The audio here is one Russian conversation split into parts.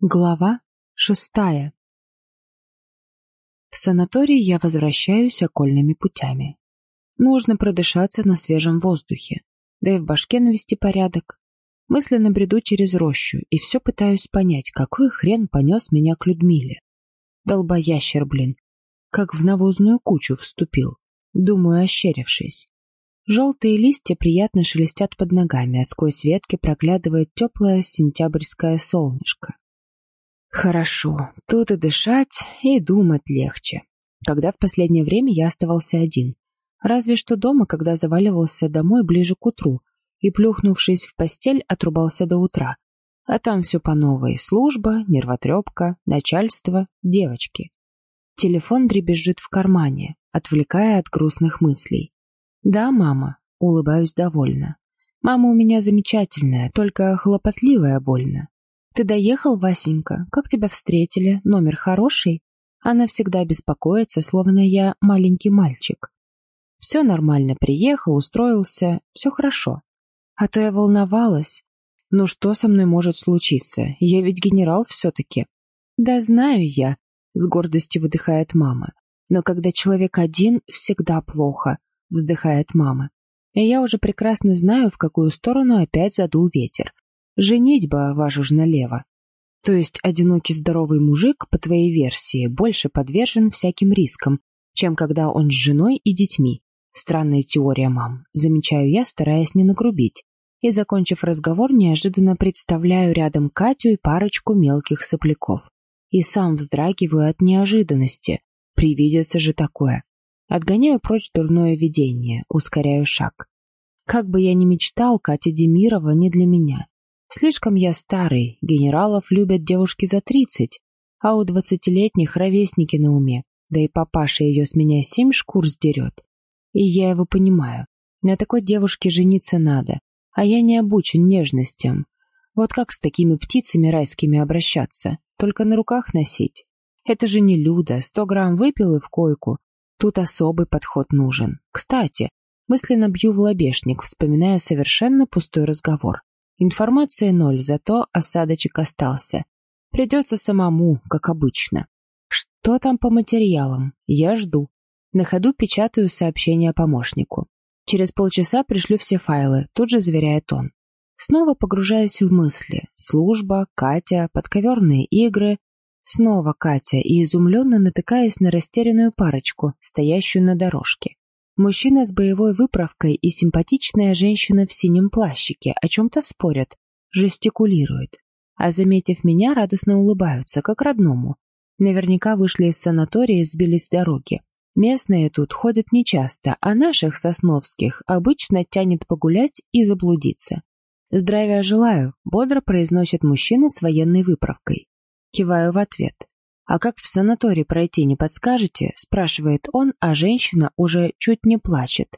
Глава шестая В санаторий я возвращаюсь окольными путями. Нужно продышаться на свежем воздухе, да и в башке навести порядок. Мысленно бреду через рощу и все пытаюсь понять, какой хрен понес меня к Людмиле. Долбоящер, блин, как в навозную кучу вступил, думаю, ощерившись. Желтые листья приятно шелестят под ногами, а сквозь ветки проглядывает теплое сентябрьское солнышко. Хорошо, тут и дышать, и думать легче. Когда в последнее время я оставался один. Разве что дома, когда заваливался домой ближе к утру и, плюхнувшись в постель, отрубался до утра. А там все по новой. Служба, нервотрепка, начальство, девочки. Телефон дребезжит в кармане, отвлекая от грустных мыслей. «Да, мама», — улыбаюсь довольно. «Мама у меня замечательная, только хлопотливая больно. «Ты доехал, Васенька? Как тебя встретили? Номер хороший?» Она всегда беспокоится, словно я маленький мальчик. «Все нормально, приехал, устроился, все хорошо. А то я волновалась. Ну что со мной может случиться? Я ведь генерал все-таки». «Да знаю я», — с гордостью выдыхает мама. «Но когда человек один, всегда плохо», — вздыхает мама. И я уже прекрасно знаю, в какую сторону опять задул ветер. Женитьба, вашу ж налево. То есть одинокий здоровый мужик, по твоей версии, больше подвержен всяким рискам, чем когда он с женой и детьми. Странная теория, мам. Замечаю я, стараясь не нагрубить. И, закончив разговор, неожиданно представляю рядом Катю и парочку мелких сопляков. И сам вздрагиваю от неожиданности. Привидится же такое. Отгоняю прочь дурное видение, ускоряю шаг. Как бы я ни мечтал, Катя Демирова не для меня. Слишком я старый, генералов любят девушки за тридцать, а у двадцатилетних ровесники на уме, да и папаша ее с меня семь шкур сдерет. И я его понимаю. На такой девушке жениться надо, а я не обучен нежностям. Вот как с такими птицами райскими обращаться? Только на руках носить? Это же не Люда, сто грамм выпил и в койку. Тут особый подход нужен. Кстати, мысленно бью в лобешник, вспоминая совершенно пустой разговор. Информации ноль, зато осадочек остался. Придется самому, как обычно. Что там по материалам? Я жду. На ходу печатаю сообщение помощнику. Через полчаса пришлю все файлы, тут же заверяет он. Снова погружаюсь в мысли. Служба, Катя, подковерные игры. Снова Катя и изумленно натыкаясь на растерянную парочку, стоящую на дорожке. Мужчина с боевой выправкой и симпатичная женщина в синем плащике о чем-то спорят, жестикулируют. А заметив меня, радостно улыбаются, как родному. Наверняка вышли из санатория и сбились с дороги. Местные тут ходят нечасто, а наших, сосновских, обычно тянет погулять и заблудиться. «Здравия желаю», — бодро произносит мужчина с военной выправкой. Киваю в ответ. «А как в санаторий пройти, не подскажете?» – спрашивает он, а женщина уже чуть не плачет.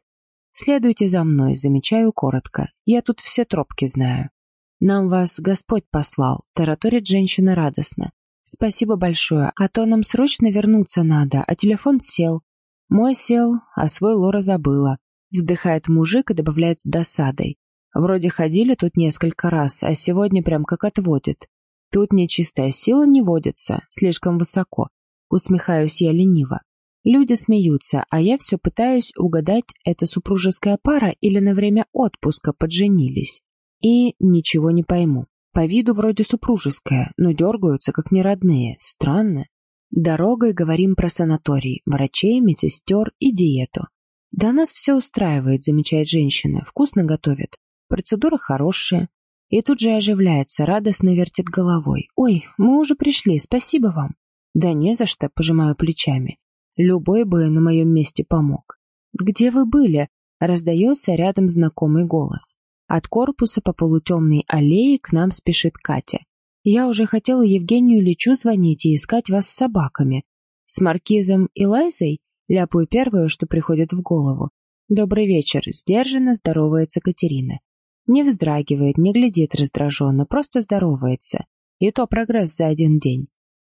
«Следуйте за мной», – замечаю коротко. «Я тут все тропки знаю». «Нам вас Господь послал», – тараторит женщина радостно. «Спасибо большое, а то нам срочно вернуться надо, а телефон сел». «Мой сел, а свой Лора забыла», – вздыхает мужик и добавляет с досадой. «Вроде ходили тут несколько раз, а сегодня прям как отводит. Тут нечистая сила не водится, слишком высоко. Усмехаюсь я лениво. Люди смеются, а я все пытаюсь угадать, это супружеская пара или на время отпуска подженились. И ничего не пойму. По виду вроде супружеская, но дергаются как неродные. Странно. Дорогой говорим про санаторий, врачей, медсестер и диету. Да нас все устраивает, замечает женщина. Вкусно готовят. Процедура хорошая. И тут же оживляется, радостно вертит головой. «Ой, мы уже пришли, спасибо вам». «Да не за что», — пожимаю плечами. Любой бы на моем месте помог. «Где вы были?» — раздается рядом знакомый голос. От корпуса по полутемной аллее к нам спешит Катя. Я уже хотела Евгению Личу звонить и искать вас с собаками. С Маркизом и Лайзой ляпаю первое, что приходит в голову. «Добрый вечер», — сдержанно здоровается Катерина. Не вздрагивает, не глядит раздраженно, просто здоровается. И то прогресс за один день.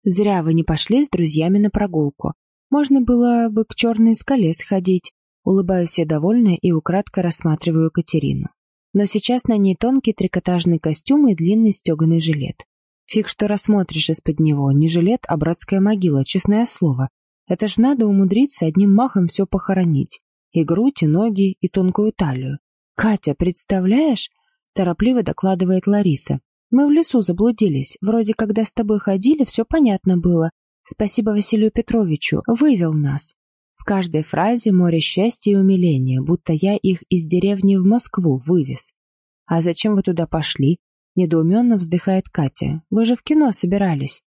Зря вы не пошли с друзьями на прогулку. Можно было бы к черной скале сходить. Улыбаюсь я довольно и украдко рассматриваю Катерину. Но сейчас на ней тонкий трикотажный костюм и длинный стеганый жилет. Фиг что рассмотришь из-под него, не жилет, а братская могила, честное слово. Это ж надо умудриться одним махом все похоронить. И грудь, и ноги, и тонкую талию. «Катя, представляешь?» — торопливо докладывает Лариса. «Мы в лесу заблудились. Вроде когда с тобой ходили, все понятно было. Спасибо Василию Петровичу, вывел нас. В каждой фразе море счастья и умиления, будто я их из деревни в Москву вывез. «А зачем вы туда пошли?» — недоуменно вздыхает Катя. «Вы же в кино собирались».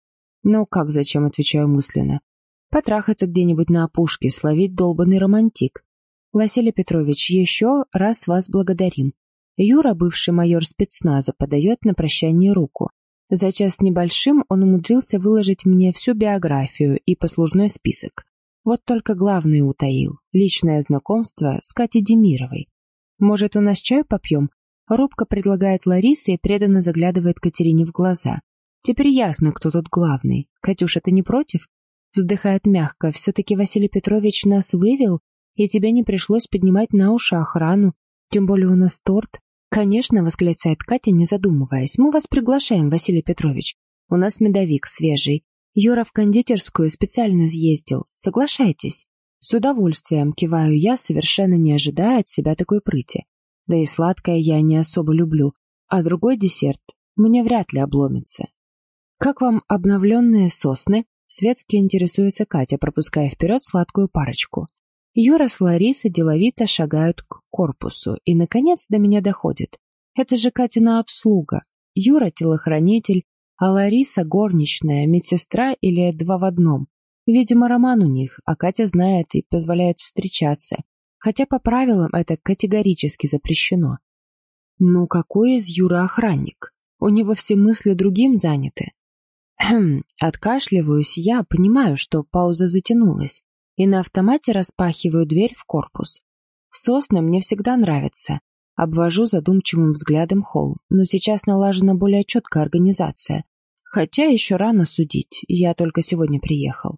«Ну как зачем?» — отвечаю мысленно. «Потрахаться где-нибудь на опушке, словить долбанный романтик. Василий Петрович, еще раз вас благодарим. Юра, бывший майор спецназа, подает на прощание руку. За час небольшим он умудрился выложить мне всю биографию и послужной список. Вот только главное утаил — личное знакомство с Катей Демировой. «Может, у нас чаю попьем?» Робко предлагает Лариса и преданно заглядывает Катерине в глаза. «Теперь ясно, кто тут главный. Катюша, ты не против?» Вздыхает мягко. «Все-таки Василий Петрович нас вывел, и тебе не пришлось поднимать на уши охрану. Тем более у нас торт. «Конечно», — восклицает Катя, не задумываясь. «Мы вас приглашаем, Василий Петрович. У нас медовик свежий. Юра в кондитерскую специально съездил. Соглашайтесь». С удовольствием киваю я, совершенно не ожидая от себя такой прыти. Да и сладкое я не особо люблю, а другой десерт мне вряд ли обломится. «Как вам обновленные сосны?» Светски интересуется Катя, пропуская вперед сладкую парочку. Юра с Ларисой деловито шагают к корпусу, и, наконец, до меня доходит. Это же Катина обслуга. Юра — телохранитель, а Лариса — горничная, медсестра или два в одном. Видимо, роман у них, а Катя знает и позволяет встречаться. Хотя по правилам это категорически запрещено. Ну, какой из Юра охранник? У него все мысли другим заняты. Откашливаюсь я, понимаю, что пауза затянулась и на автомате распахиваю дверь в корпус. Сосны мне всегда нравятся. Обвожу задумчивым взглядом холл, но сейчас налажена более четкая организация. Хотя еще рано судить, я только сегодня приехал.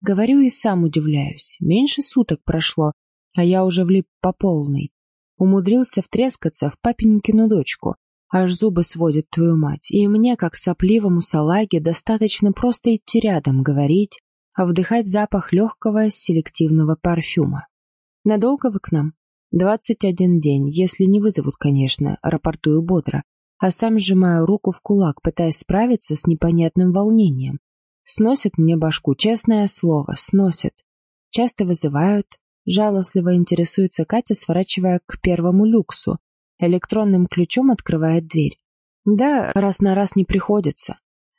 Говорю и сам удивляюсь. Меньше суток прошло, а я уже влип по полной. Умудрился втрескаться в папенькину дочку. Аж зубы сводит твою мать. И мне, как сопливому салаге, достаточно просто идти рядом, говорить, вдыхать запах легкого селективного парфюма. Надолго вы к нам? Двадцать один день, если не вызовут, конечно, рапортую бодро, а сам сжимаю руку в кулак, пытаясь справиться с непонятным волнением. Сносят мне башку, честное слово, сносят. Часто вызывают, жалостливо интересуется Катя, сворачивая к первому люксу. Электронным ключом открывает дверь. Да, раз на раз не приходится.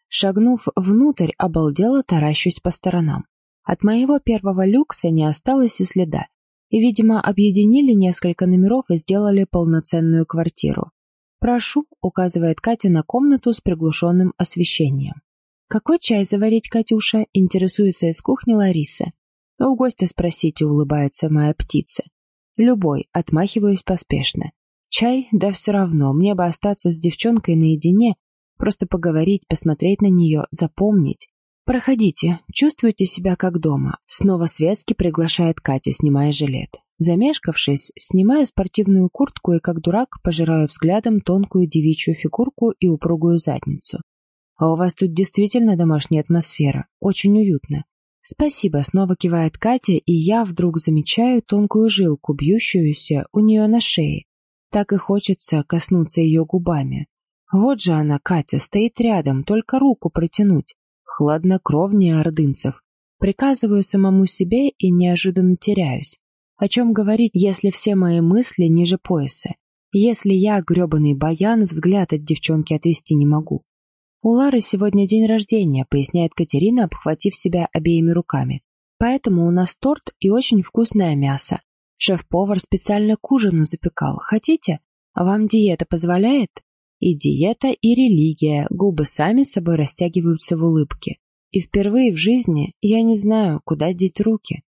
Шагнув внутрь, обалдело таращусь по сторонам. От моего первого люкса не осталось и следа. И, видимо, объединили несколько номеров и сделали полноценную квартиру. «Прошу», — указывает Катя на комнату с приглушенным освещением. «Какой чай заварить, Катюша?» — интересуется из кухни Лариса. «У гостя спросите», — улыбается моя птица. «Любой», — отмахиваюсь поспешно. «Чай? Да все равно, мне бы остаться с девчонкой наедине, Просто поговорить, посмотреть на нее, запомнить. «Проходите, чувствуйте себя как дома», — снова светски приглашает Катя, снимая жилет. Замешкавшись, снимаю спортивную куртку и, как дурак, пожираю взглядом тонкую девичью фигурку и упругую задницу. «А у вас тут действительно домашняя атмосфера. Очень уютно». «Спасибо», — снова кивает Катя, и я вдруг замечаю тонкую жилку, бьющуюся у нее на шее. Так и хочется коснуться ее губами. Вот же она, Катя, стоит рядом, только руку протянуть. Хладнокровнее ордынцев. Приказываю самому себе и неожиданно теряюсь. О чем говорить, если все мои мысли ниже пояса? Если я, гребаный баян, взгляд от девчонки отвести не могу? У Лары сегодня день рождения, поясняет Катерина, обхватив себя обеими руками. Поэтому у нас торт и очень вкусное мясо. Шеф-повар специально к ужину запекал. Хотите? А вам диета позволяет? И диета, и религия, губы сами собой растягиваются в улыбке. И впервые в жизни я не знаю, куда деть руки.